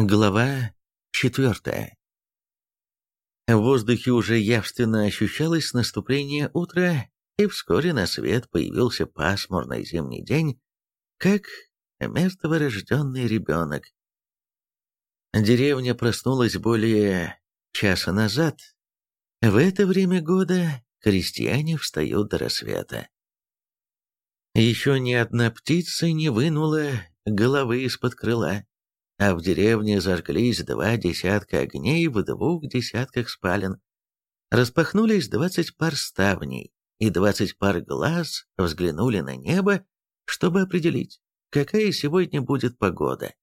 Глава четвертая. В воздухе уже явственно ощущалось наступление утра, и вскоре на свет появился пасмурный зимний день, как мертворожденный ребенок. Деревня проснулась более часа назад. В это время года крестьяне встают до рассвета. Еще ни одна птица не вынула головы из-под крыла а в деревне зажглись два десятка огней в двух десятках спален. Распахнулись двадцать пар ставней, и двадцать пар глаз взглянули на небо, чтобы определить, какая сегодня будет погода.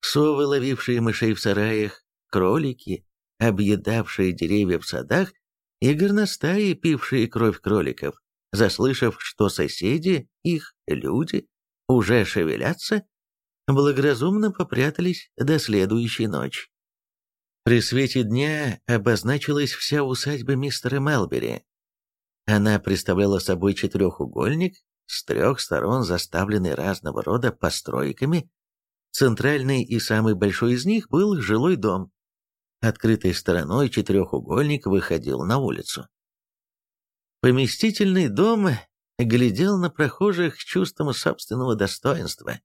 Совы, ловившие мышей в сараях, кролики, объедавшие деревья в садах, и горностаи, пившие кровь кроликов, заслышав, что соседи, их люди, уже шевелятся, благоразумно попрятались до следующей ночи. При свете дня обозначилась вся усадьба мистера Мелбери. Она представляла собой четырехугольник, с трех сторон заставленный разного рода постройками. Центральный и самый большой из них был жилой дом. Открытой стороной четырехугольник выходил на улицу. Поместительный дом глядел на прохожих с чувством собственного достоинства.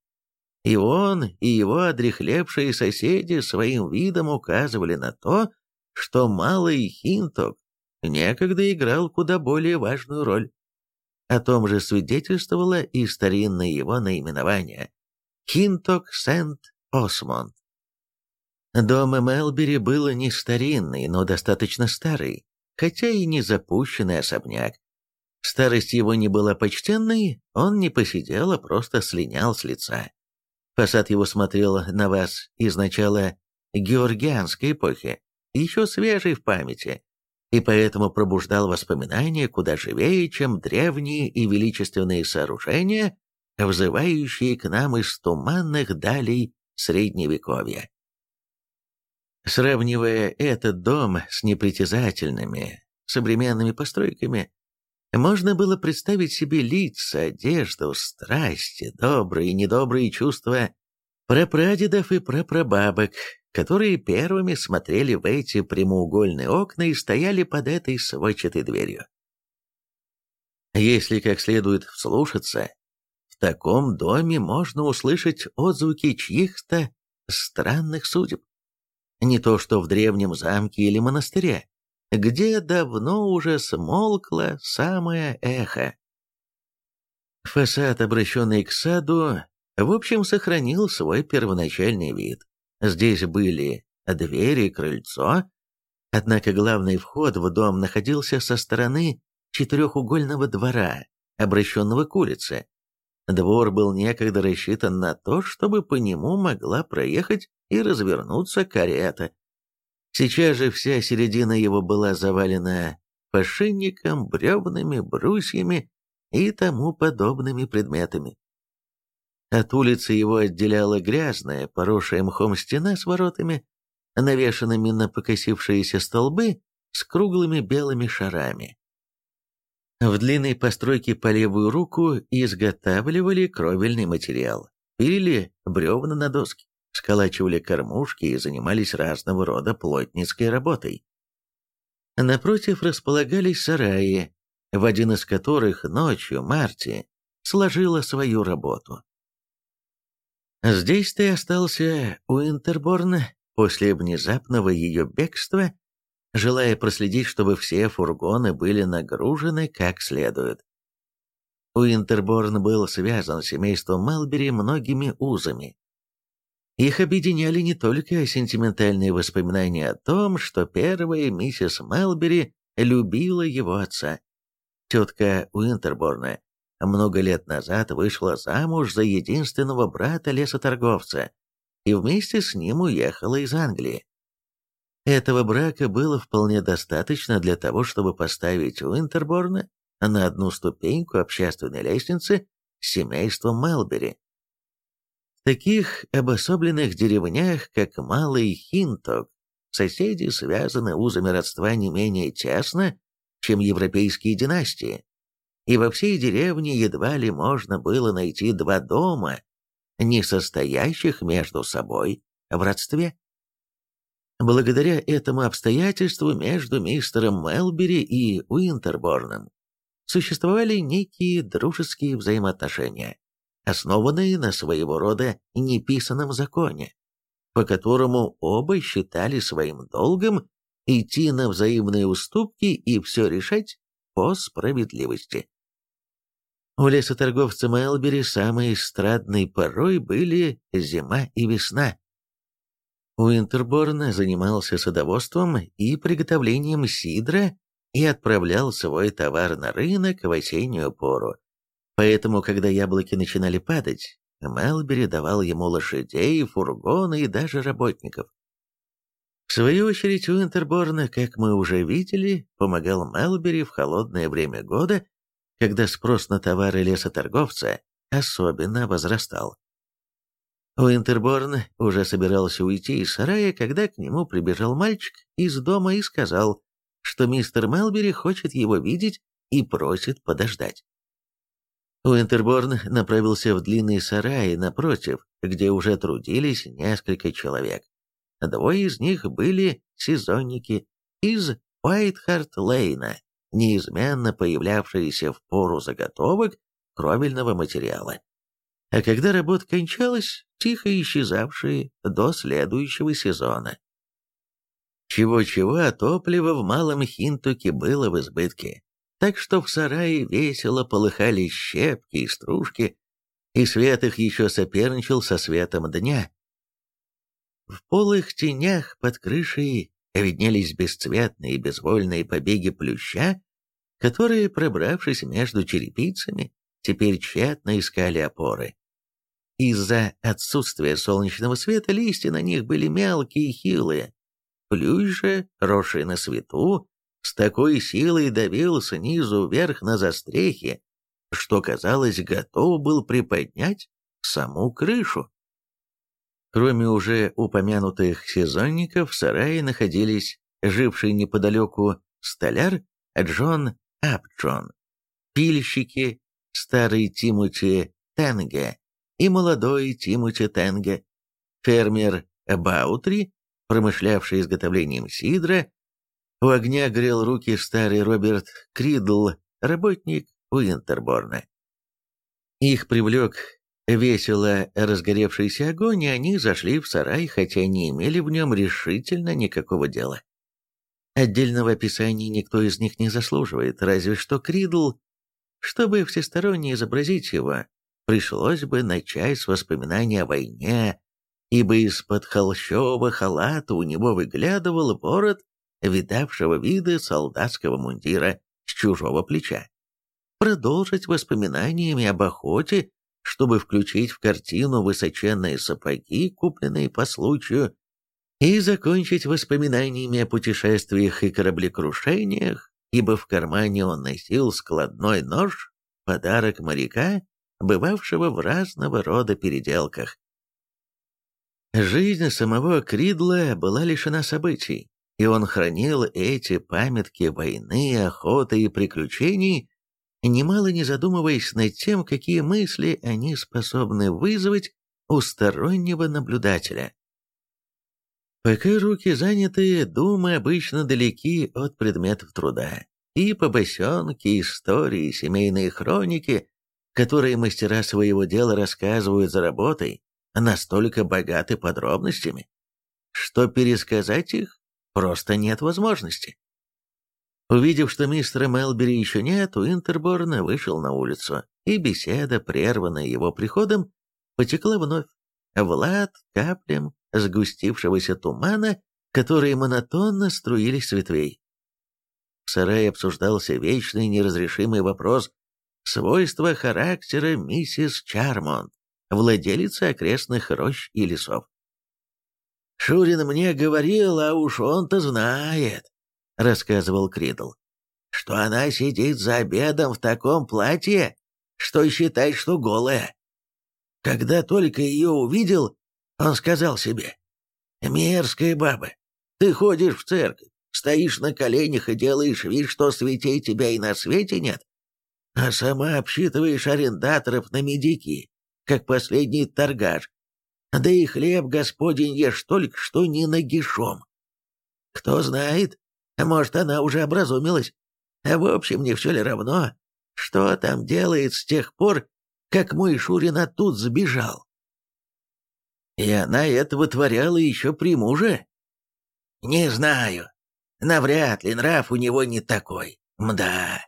И он, и его одрехлевшие соседи своим видом указывали на то, что малый Хинток некогда играл куда более важную роль. О том же свидетельствовало и старинное его наименование – Хинток Сент-Осмонд. Дом Мелбери был не старинный, но достаточно старый, хотя и не запущенный особняк. Старость его не была почтенной, он не посидел, а просто слинял с лица. Фасад его смотрел на вас из начала георгианской эпохи, еще свежий в памяти, и поэтому пробуждал воспоминания куда живее, чем древние и величественные сооружения, взывающие к нам из туманных далей Средневековья. Сравнивая этот дом с непритязательными, современными постройками, можно было представить себе лица, одежду, страсти, добрые и недобрые чувства прапрадедов и прапрабабок, которые первыми смотрели в эти прямоугольные окна и стояли под этой сводчатой дверью. Если как следует вслушаться, в таком доме можно услышать отзвуки чьих-то странных судеб. Не то что в древнем замке или монастыре, где давно уже смолкло самое эхо. Фасад, обращенный к саду, в общем, сохранил свой первоначальный вид. Здесь были двери и крыльцо, однако главный вход в дом находился со стороны четырехугольного двора, обращенного к улице. Двор был некогда рассчитан на то, чтобы по нему могла проехать и развернуться карета, Сейчас же вся середина его была завалена пошинником, бревнами, брусьями и тому подобными предметами. От улицы его отделяла грязная, поросшая мхом стена с воротами, навешанными на покосившиеся столбы с круглыми белыми шарами. В длинной постройке по левую руку изготавливали кровельный материал, пилили бревна на доски сколачивали кормушки и занимались разного рода плотницкой работой. Напротив располагались сараи, в один из которых ночью Марти сложила свою работу. Здесь ты остался у Интерборн после внезапного ее бегства, желая проследить, чтобы все фургоны были нагружены как следует. Уинтерборн был связан с семейством Мелбери многими узами. Их объединяли не только сентиментальные воспоминания о том, что первая миссис Мелбери любила его отца. Тетка Уинтерборна много лет назад вышла замуж за единственного брата лесоторговца и вместе с ним уехала из Англии. Этого брака было вполне достаточно для того, чтобы поставить Уинтерборна на одну ступеньку общественной лестницы с семейством Мелбери таких обособленных деревнях, как Малый Хинток, соседи связаны узами родства не менее тесно, чем европейские династии. И во всей деревне едва ли можно было найти два дома, не состоящих между собой в родстве. Благодаря этому обстоятельству между мистером Мелбери и Уинтерборном существовали некие дружеские взаимоотношения, основанные на своего рода неписанном законе, по которому оба считали своим долгом идти на взаимные уступки и все решать по справедливости. У лесоторговца Мелбери самой эстрадной порой были зима и весна, Уинтерборн занимался садоводством и приготовлением сидра и отправлял свой товар на рынок в осеннюю пору. Поэтому, когда яблоки начинали падать, Мелбери давал ему лошадей, фургоны и даже работников. В свою очередь, Уинтерборн, как мы уже видели, помогал Мелбери в холодное время года, когда спрос на товары лесоторговца особенно возрастал. Уинтерборн уже собирался уйти из сарая, когда к нему прибежал мальчик из дома и сказал, что мистер Мелбери хочет его видеть и просит подождать. Уинтерборн направился в длинный сарай напротив, где уже трудились несколько человек. Двое из них были сезонники из Уайтхарт-Лейна, неизменно появлявшиеся в пору заготовок кровельного материала а когда работа кончалась, тихо исчезавшие до следующего сезона. Чего-чего, а топлива в Малом Хинтуке было в избытке, так что в сарае весело полыхали щепки и стружки, и свет их еще соперничал со светом дня. В полых тенях под крышей виднелись бесцветные и безвольные побеги плюща, которые, пробравшись между черепицами, теперь тщетно искали опоры. Из-за отсутствия солнечного света листья на них были мелкие и хилые. Плющ же, росший на свету, с такой силой давил снизу вверх на застрехи, что, казалось, готов был приподнять саму крышу. Кроме уже упомянутых сезонников, в сарае находились живший неподалеку столяр Джон Апджон, пильщики, старый Тимоти Тенге, и молодой Тимоти Тенге, фермер Баутри, промышлявший изготовлением сидра, у огня грел руки старый Роберт Кридл, работник Уинтерборна. Их привлек весело разгоревшийся огонь, и они зашли в сарай, хотя не имели в нем решительно никакого дела. Отдельного описания никто из них не заслуживает, разве что Кридл, чтобы всесторонне изобразить его, пришлось бы начать с воспоминания о войне, ибо из-под холщового халата у него выглядывал ворот видавшего виды солдатского мундира с чужого плеча. Продолжить воспоминаниями об охоте, чтобы включить в картину высоченные сапоги, купленные по случаю, и закончить воспоминаниями о путешествиях и кораблекрушениях, ибо в кармане он носил складной нож, подарок моряка, бывавшего в разного рода переделках. Жизнь самого Кридла была лишена событий, и он хранил эти памятки войны, охоты и приключений, немало не задумываясь над тем, какие мысли они способны вызвать у стороннего наблюдателя. Пока руки заняты, думы обычно далеки от предметов труда, и побосенки, истории, семейные хроники которые мастера своего дела рассказывают за работой, настолько богаты подробностями, что пересказать их просто нет возможности. Увидев, что мистера Мелбери еще нет, Уинтерборн вышел на улицу, и беседа, прерванная его приходом, потекла вновь, Влад каплям сгустившегося тумана, которые монотонно струились с ветвей. В сарае обсуждался вечный неразрешимый вопрос свойства характера миссис Чармонт, владелицы окрестных рощ и лесов. «Шурин мне говорил, а уж он-то знает», — рассказывал Кридл, «что она сидит за обедом в таком платье, что считай, что голая. Когда только ее увидел, он сказал себе, «Мерзкая баба, ты ходишь в церковь, стоишь на коленях и делаешь вид, что светей тебя и на свете нет, а сама обсчитываешь арендаторов на медики, как последний торгаш. Да и хлеб Господень ешь только что не нагишом. Кто знает, может, она уже образумилась. А в общем, мне все ли равно, что там делает с тех пор, как мой Шурин оттуда сбежал. И она это вытворяла еще при муже? Не знаю. Навряд ли нрав у него не такой. Мда.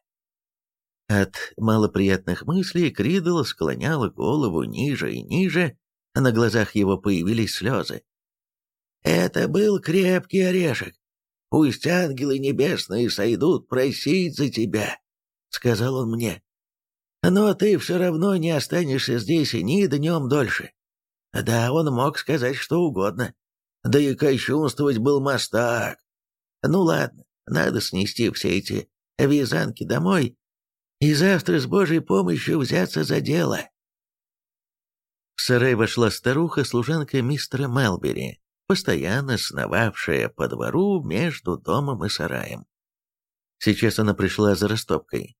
От малоприятных мыслей Кридл склонял голову ниже и ниже, а на глазах его появились слезы. «Это был крепкий орешек. Пусть ангелы небесные сойдут просить за тебя», — сказал он мне. «Но ты все равно не останешься здесь ни днем дольше. Да, он мог сказать что угодно. Да и кощунствовать был мастак. Ну ладно, надо снести все эти вязанки домой и завтра с Божьей помощью взяться за дело. В сарай вошла старуха, служанка мистера Мелбери, постоянно сновавшая по двору между домом и сараем. Сейчас она пришла за растопкой.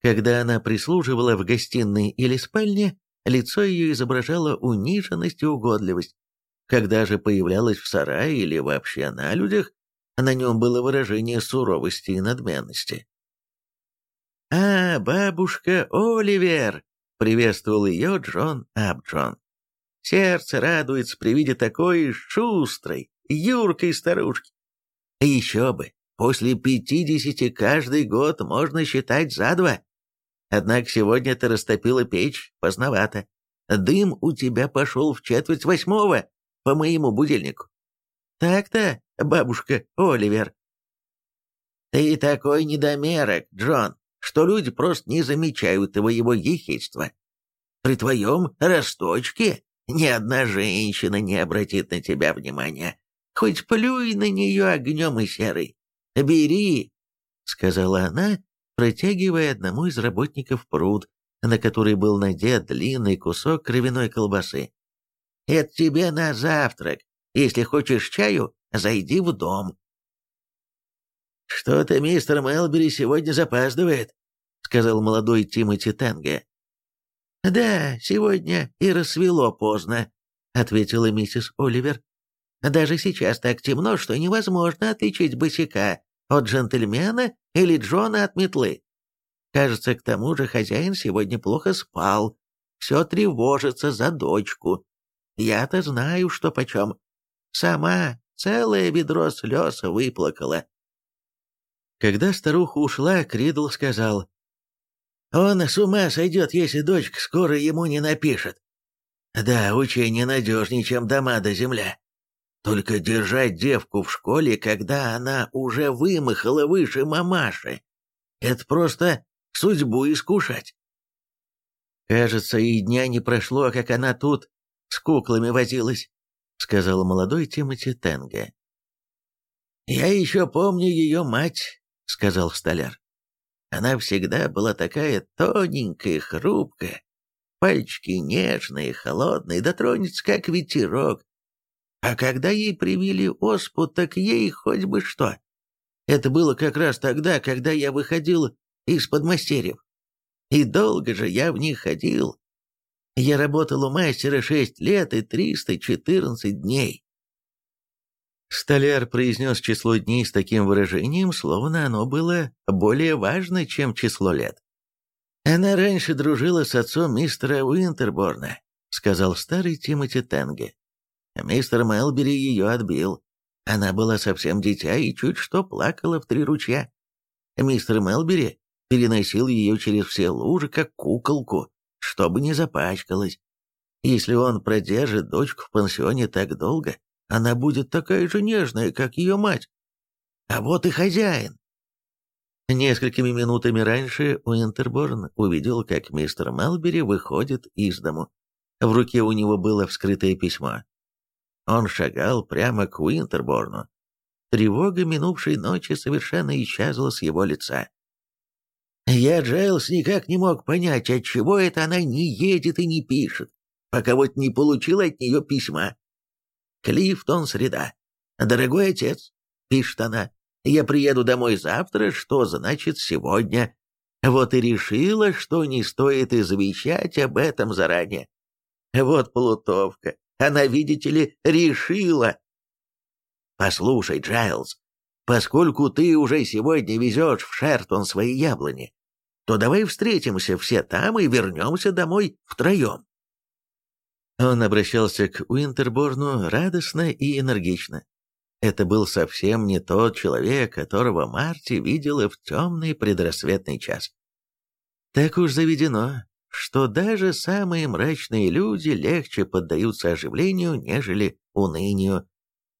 Когда она прислуживала в гостиной или спальне, лицо ее изображало униженность и угодливость. Когда же появлялась в сарае или вообще на людях, на нем было выражение суровости и надменности. «А, бабушка Оливер!» — приветствовал ее Джон Абджон. Сердце радуется при виде такой шустрой, юркой старушки. Еще бы, после пятидесяти каждый год можно считать за два. Однако сегодня ты растопила печь поздновато. Дым у тебя пошел в четверть восьмого по моему будильнику. Так-то, бабушка Оливер. Ты такой недомерок, Джон, что люди просто не замечают твоего ехидства. При твоем росточке ни одна женщина не обратит на тебя внимания. Хоть плюй на нее огнем и серой. Бери, — сказала она, протягивая одному из работников пруд, на который был надет длинный кусок кровяной колбасы. «Это тебе на завтрак. Если хочешь чаю, зайди в дом». «Что-то мистер Мелбери сегодня запаздывает», — сказал молодой Тимоти Тенге. «Да, сегодня и рассвело поздно», — ответила миссис Оливер. «Даже сейчас так темно, что невозможно отличить босика от джентльмена или Джона от метлы. Кажется, к тому же хозяин сегодня плохо спал, все тревожится за дочку. Я-то знаю, что почем. Сама целое ведро слез выплакала. Когда старуха ушла, Кридл сказал, «Он с ума сойдет, если дочка скоро ему не напишет. Да, учение надежнее, чем дома до земля. Только держать девку в школе, когда она уже вымахала выше мамаши, это просто судьбу искушать. Кажется, и дня не прошло, как она тут с куклами возилась, сказал молодой Тимоти Тенге. Я еще помню ее мать, сказал столяр. Она всегда была такая тоненькая, хрупкая, пальчики нежные, холодные, дотронется, как ветерок, а когда ей привили оспу, так ей хоть бы что. Это было как раз тогда, когда я выходил из-под мастерьев. И долго же я в них ходил. Я работал у мастера шесть лет и триста четырнадцать дней. Столяр произнес число дней с таким выражением, словно оно было более важно, чем число лет. «Она раньше дружила с отцом мистера Уинтерборна», — сказал старый Тимоти Тенге. Мистер Мелбери ее отбил. Она была совсем дитя и чуть что плакала в три ручья. Мистер Мелбери переносил ее через все лужи, как куколку, чтобы не запачкалась. Если он продержит дочку в пансионе так долго, она будет такая же нежная, как ее мать. А вот и хозяин. Несколькими минутами раньше Уинтерборн увидел, как мистер Мелбери выходит из дому. В руке у него было вскрытое письмо. Он шагал прямо к Уинтерборну. Тревога минувшей ночи совершенно исчезла с его лица. Я, Джейлс, никак не мог понять, отчего это она не едет и не пишет, пока вот не получил от нее письма. Клифтон, среда. «Дорогой отец», — пишет она, — «я приеду домой завтра, что значит сегодня. Вот и решила, что не стоит извещать об этом заранее. Вот плутовка, Она, видите ли, решила. Послушай, Джайлз, поскольку ты уже сегодня везешь в Шертон свои яблони, то давай встретимся все там и вернемся домой втроем. Он обращался к Уинтерборну радостно и энергично. Это был совсем не тот человек, которого Марти видела в темный предрассветный час. Так уж заведено, что даже самые мрачные люди легче поддаются оживлению, нежели унынию.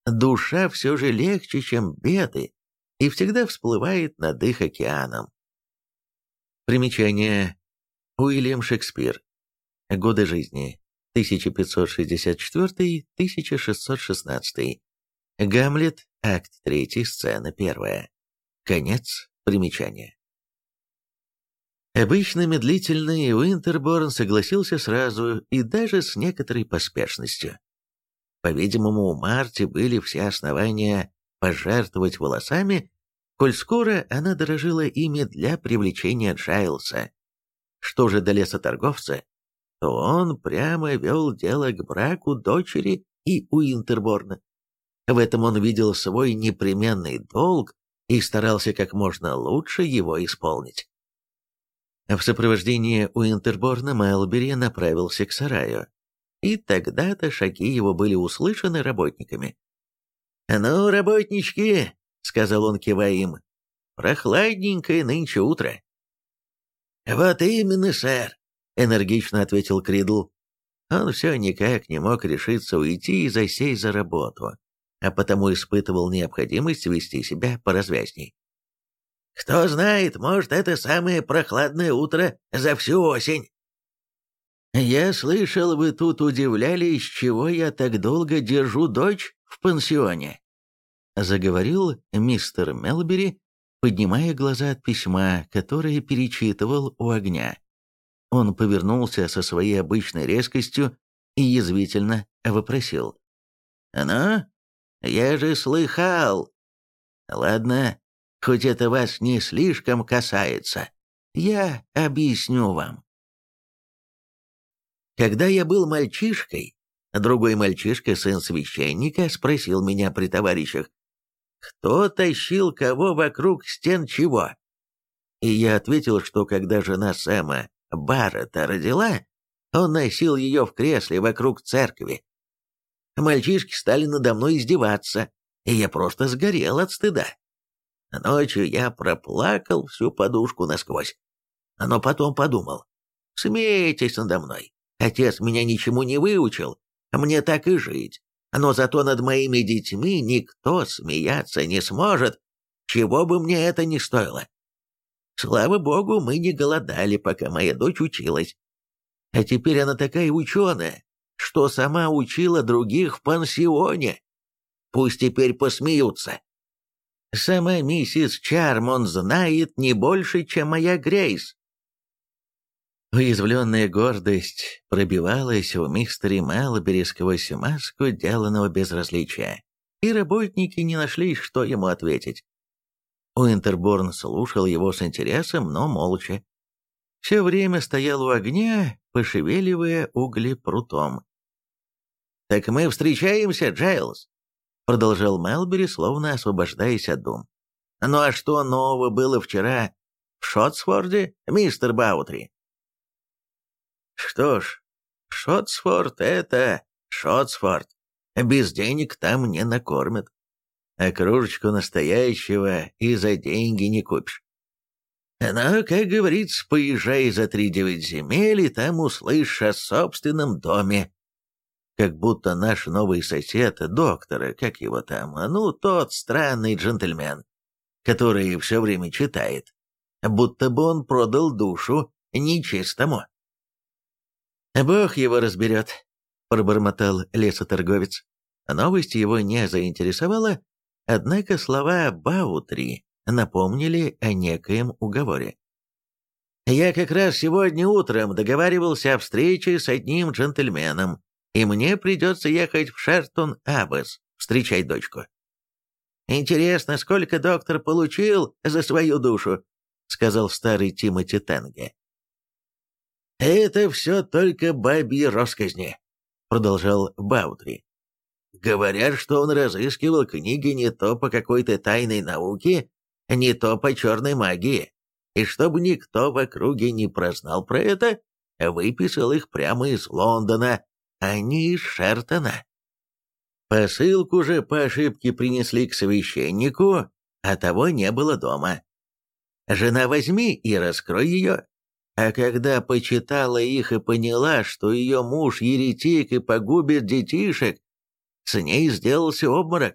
Душа все же легче, чем беды, и всегда всплывает над их океаном. Примечание. Уильям Шекспир. Годы жизни. 1564-1616. Гамлет, акт 3, сцена 1. Конец примечания. Обычно медлительный Уинтерборн согласился сразу и даже с некоторой поспешностью. По-видимому, у Марти были все основания пожертвовать волосами, коль скоро она дорожила ими для привлечения Джайлса. Что же до лесоторговца, то он прямо вел дело к браку дочери и Уинтерборна. В этом он видел свой непременный долг и старался как можно лучше его исполнить. В сопровождении Уинтерборна Мэлбери направился к сараю, и тогда-то шаги его были услышаны работниками. «Ну, работнички», — сказал он, кивая им, — «прохладненькое нынче утро». «Вот именно, сэр», энергично ответил Кридл. Он все никак не мог решиться уйти и засесть за работу, а потому испытывал необходимость вести себя поразвязней. «Кто знает, может, это самое прохладное утро за всю осень!» «Я слышал, вы тут удивлялись, чего я так долго держу дочь в пансионе», заговорил мистер Мелбери, поднимая глаза от письма, которое перечитывал у огня. Он повернулся со своей обычной резкостью и язвительно вопросил. «Ну, я же слыхал!» «Ладно, хоть это вас не слишком касается, я объясню вам. Когда я был мальчишкой, другой мальчишка, сын священника, спросил меня при товарищах, кто тащил кого вокруг стен чего? И я ответил, что когда жена Сэма Баррета родила, он носил ее в кресле вокруг церкви. Мальчишки стали надо мной издеваться, и я просто сгорел от стыда. Ночью я проплакал всю подушку насквозь. Но потом подумал, смейтесь надо мной. Отец меня ничему не выучил, мне так и жить. Но зато над моими детьми никто смеяться не сможет, чего бы мне это ни стоило. Слава богу, мы не голодали, пока моя дочь училась. А теперь она такая ученая, что сама учила других в пансионе. Пусть теперь посмеются. Сама миссис Чармон знает не больше, чем моя Грейс. Уязвленная гордость пробивалась в мистере Мэлбери сквозь маску деланного безразличия, и работники не нашли, что ему ответить. Уинтерборн слушал его с интересом, но молча. Все время стоял у огня, пошевеливая угли прутом. «Так мы встречаемся, Джайлз», — продолжал Мелбери, словно освобождаясь от дум. «Ну а что нового было вчера в Шотсфорде, мистер Баутри?» «Что ж, Шотсфорд — это Шотсфорд. Без денег там не накормят а кружечку настоящего и за деньги не купишь. Но, как говорится, поезжай за три девять земель, и там услышишь о собственном доме. Как будто наш новый сосед, доктора, как его там, ну, тот странный джентльмен, который все время читает, будто бы он продал душу нечистому. «Бог его разберет», — пробормотал лесоторговец. Новость его не заинтересовала, Однако слова Баутри напомнили о некоем уговоре. «Я как раз сегодня утром договаривался о встрече с одним джентльменом, и мне придется ехать в Шертон-Аббас встречать дочку. Интересно, сколько доктор получил за свою душу?» — сказал старый Тимоти Тенге. «Это все только бабьи росказни. продолжал Баутри. Говорят, что он разыскивал книги не то по какой-то тайной науке, не то по черной магии. И чтобы никто в округе не прознал про это, выписал их прямо из Лондона, а не из Шертона. Посылку же по ошибке принесли к священнику, а того не было дома. Жена возьми и раскрой ее. А когда почитала их и поняла, что ее муж еретик и погубит детишек, с ней сделался обморок.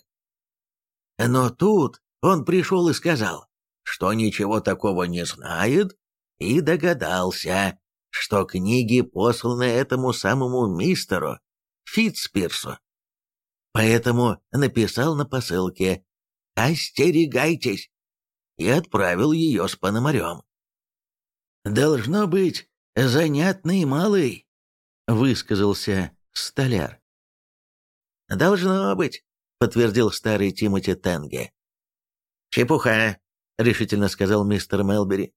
Но тут он пришел и сказал, что ничего такого не знает, и догадался, что книги посланы этому самому мистеру Фитцпирсу. Поэтому написал на посылке «Остерегайтесь!» и отправил ее с Пономарем. «Должно быть, занятный малый», — высказался столяр. «Должно быть», — подтвердил старый Тимоти Тенге. «Чепуха», — решительно сказал мистер Мелбери.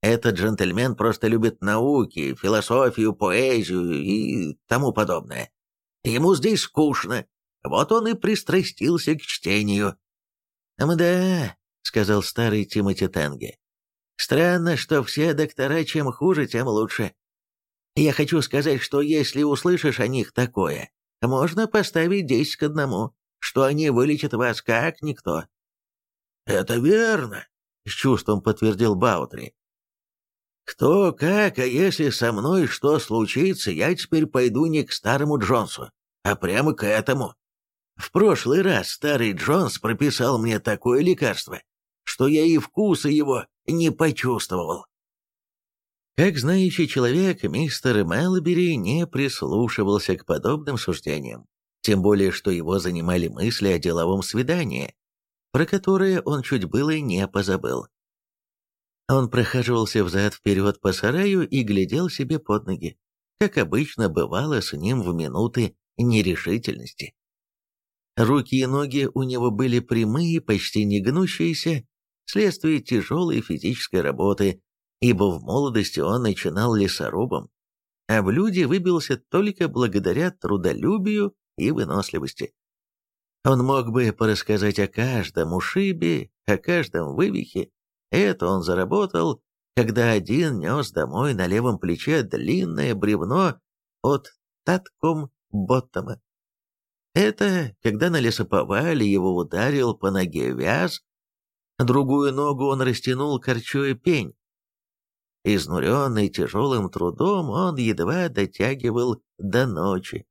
«Этот джентльмен просто любит науки, философию, поэзию и тому подобное. Ему здесь скучно, вот он и пристрастился к чтению». «Мда», — сказал старый Тимоти Тенге. «Странно, что все доктора чем хуже, тем лучше. Я хочу сказать, что если услышишь о них такое, можно поставить десять к одному, что они вылечат вас как никто». «Это верно», — с чувством подтвердил Баутри. «Кто как, а если со мной что случится, я теперь пойду не к старому Джонсу, а прямо к этому. В прошлый раз старый Джонс прописал мне такое лекарство, что я и вкуса его не почувствовал. Как знающий человек, мистер Мелбери не прислушивался к подобным суждениям, тем более что его занимали мысли о деловом свидании, про которое он чуть было не позабыл. Он прохаживался взад-вперед по сараю и глядел себе под ноги, как обычно бывало с ним в минуты нерешительности. Руки и ноги у него были прямые, почти не гнущиеся, вследствие тяжелой физической работы, ибо в молодости он начинал лесорубом, а в люди выбился только благодаря трудолюбию и выносливости. Он мог бы порассказать о каждом ушибе, о каждом вывихе. Это он заработал, когда один нес домой на левом плече длинное бревно от Татком Боттома. Это когда на лесоповале его ударил по ноге вяз, другую ногу он растянул корчуя пень. Изнуренный тяжелым трудом, он едва дотягивал до ночи,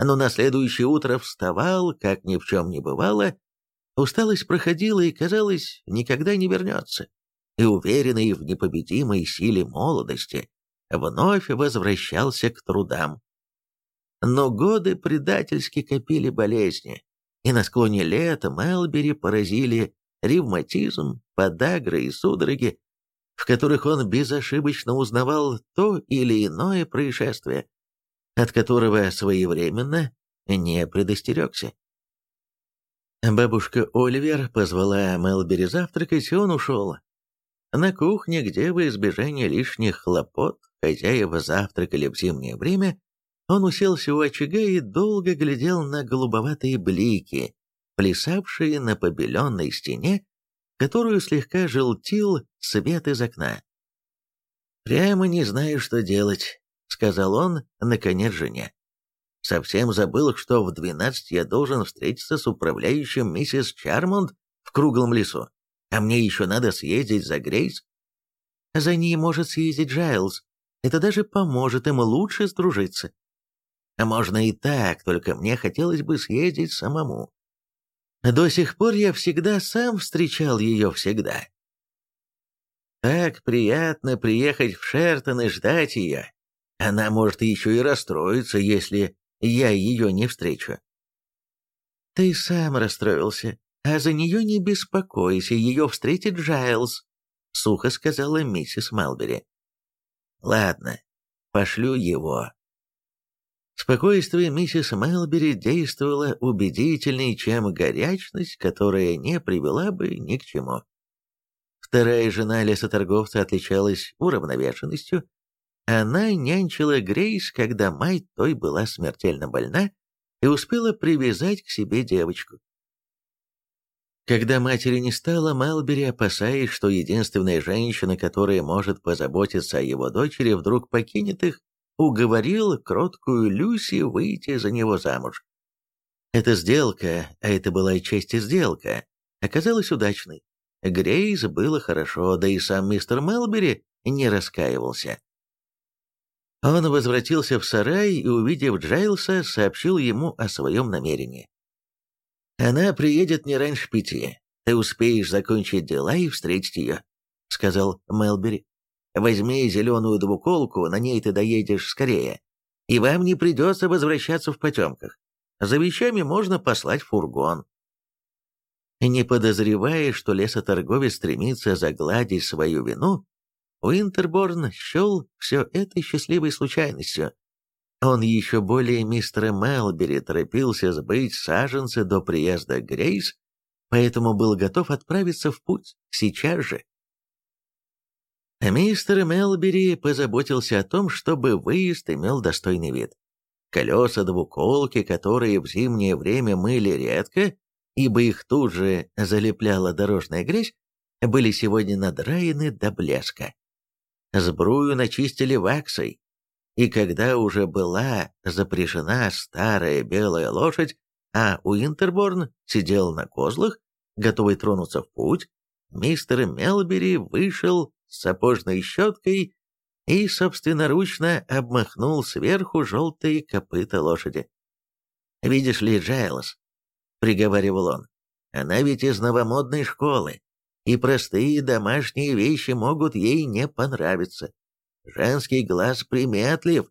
но на следующее утро вставал, как ни в чем не бывало, усталость проходила и, казалось, никогда не вернется, и, уверенный в непобедимой силе молодости, вновь возвращался к трудам. Но годы предательски копили болезни, и на склоне лета Мелбери поразили ревматизм, подагра и судороги, в которых он безошибочно узнавал то или иное происшествие, от которого своевременно не предостерегся. Бабушка Оливер позвала Мелбери завтракать, и он ушел. На кухне, где во избежание лишних хлопот хозяева завтракали в зимнее время, он уселся у очага и долго глядел на голубоватые блики, плясавшие на побеленной стене, которую слегка желтил свет из окна. «Прямо не знаю, что делать», — сказал он, наконец, жене. «Совсем забыл, что в двенадцать я должен встретиться с управляющим миссис Чармонд в круглом лесу, а мне еще надо съездить за Грейс. За ней может съездить Джайлз. Это даже поможет им лучше сдружиться. А можно и так, только мне хотелось бы съездить самому. До сих пор я всегда сам встречал ее всегда. Так приятно приехать в Шертон и ждать ее. Она может еще и расстроиться, если я ее не встречу. Ты сам расстроился, а за нее не беспокойся, ее встретит Джайлз, сухо сказала миссис Малбери. Ладно, пошлю его. Спокойствие миссис Мелбери действовало убедительнее, чем горячность, которая не привела бы ни к чему. Вторая жена лесоторговца отличалась уравновешенностью, она нянчила Грейс, когда мать той была смертельно больна, и успела привязать к себе девочку. Когда матери не стало, Малбери, опасаясь, что единственная женщина, которая может позаботиться о его дочери, вдруг покинет их, уговорил кроткую Люси выйти за него замуж. Эта сделка, а это была и честь сделка, оказалась удачной. Грейс было хорошо, да и сам мистер Мелбери не раскаивался. Он возвратился в сарай и, увидев Джайлса, сообщил ему о своем намерении. «Она приедет не раньше пяти. Ты успеешь закончить дела и встретить ее», — сказал Мелбери. «Возьми зеленую двуколку, на ней ты доедешь скорее, и вам не придется возвращаться в потемках. За вещами можно послать фургон». Не подозревая, что лесоторговец стремится загладить свою вину, Уинтерборн счел все это счастливой случайностью. Он еще более мистера Мелбери торопился сбыть саженцы до приезда Грейс, поэтому был готов отправиться в путь сейчас же. Мистер Мелбери позаботился о том, чтобы выезд имел достойный вид. Колеса двуколки, которые в зимнее время мыли редко, ибо их тут же залепляла дорожная грязь, были сегодня надраены до блеска. Сбрую начистили ваксой, и когда уже была запряжена старая белая лошадь, а Уинтерборн сидел на козлах, готовый тронуться в путь, мистер Мелбери вышел с сапожной щеткой и собственноручно обмахнул сверху желтые копыта лошади. «Видишь ли, Джайлз», — приговаривал он, — «она ведь из новомодной школы, и простые домашние вещи могут ей не понравиться. Женский глаз приметлив.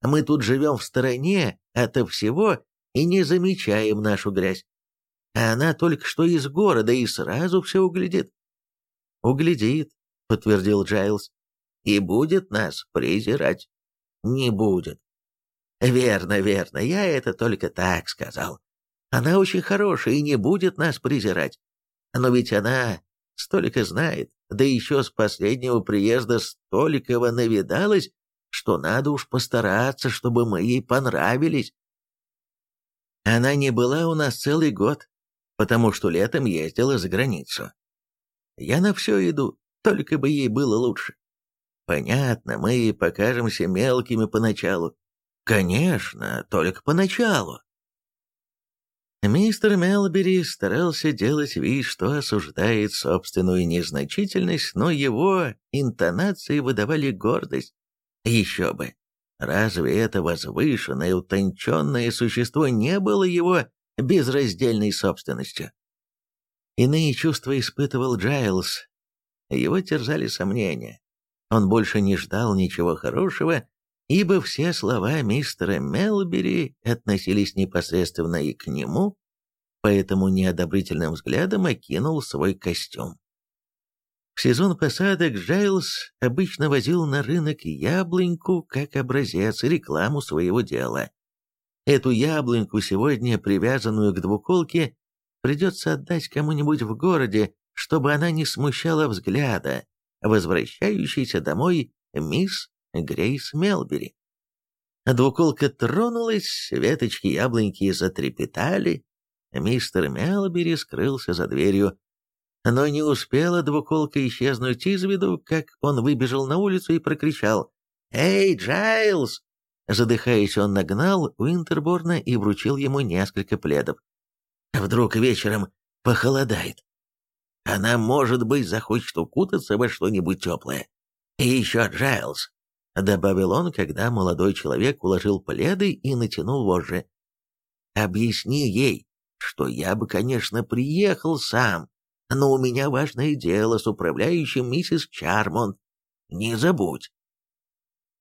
Мы тут живем в стороне ото всего и не замечаем нашу грязь. А она только что из города и сразу все углядит. «Углядит», — подтвердил Джайлз, — «и будет нас презирать». «Не будет». «Верно, верно, я это только так сказал. Она очень хорошая и не будет нас презирать. Но ведь она столько знает, да еще с последнего приезда столького навидалась, что надо уж постараться, чтобы мы ей понравились. Она не была у нас целый год, потому что летом ездила за границу. Я на все иду, только бы ей было лучше. Понятно, мы покажемся мелкими поначалу. Конечно, только поначалу. Мистер Мелбери старался делать вид, что осуждает собственную незначительность, но его интонации выдавали гордость. Еще бы! Разве это возвышенное, утонченное существо не было его безраздельной собственностью? Иные чувства испытывал Джайлз. Его терзали сомнения. Он больше не ждал ничего хорошего, ибо все слова мистера Мелбери относились непосредственно и к нему, поэтому неодобрительным взглядом окинул свой костюм. В сезон посадок Джайлз обычно возил на рынок яблоньку как образец и рекламу своего дела. Эту яблоньку, сегодня привязанную к двуколке, придется отдать кому-нибудь в городе, чтобы она не смущала взгляда, возвращающейся домой мисс Грейс Мелбери. Двуколка тронулась, веточки яблоньки затрепетали, мистер Мелбери скрылся за дверью, но не успела двуколка исчезнуть из виду, как он выбежал на улицу и прокричал «Эй, Джайлз!» Задыхаясь, он нагнал Уинтерборна и вручил ему несколько пледов. «Вдруг вечером похолодает. Она, может быть, захочет укутаться во что-нибудь теплое. И еще Джайлз, — добавил он, когда молодой человек уложил пледы и натянул вожжи. «Объясни ей, что я бы, конечно, приехал сам, но у меня важное дело с управляющим миссис Чармонт. Не забудь».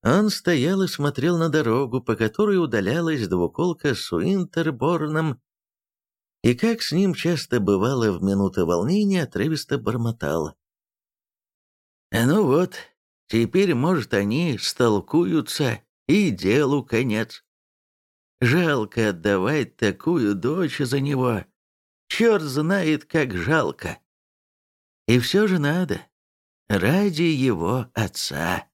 Он стоял и смотрел на дорогу, по которой удалялась двуколка с Уинтерборном, и, как с ним часто бывало в минуты волнения, отрывисто бормотал. «Ну вот, Теперь, может, они столкуются, и делу конец. Жалко отдавать такую дочь за него. Черт знает, как жалко. И все же надо. Ради его отца.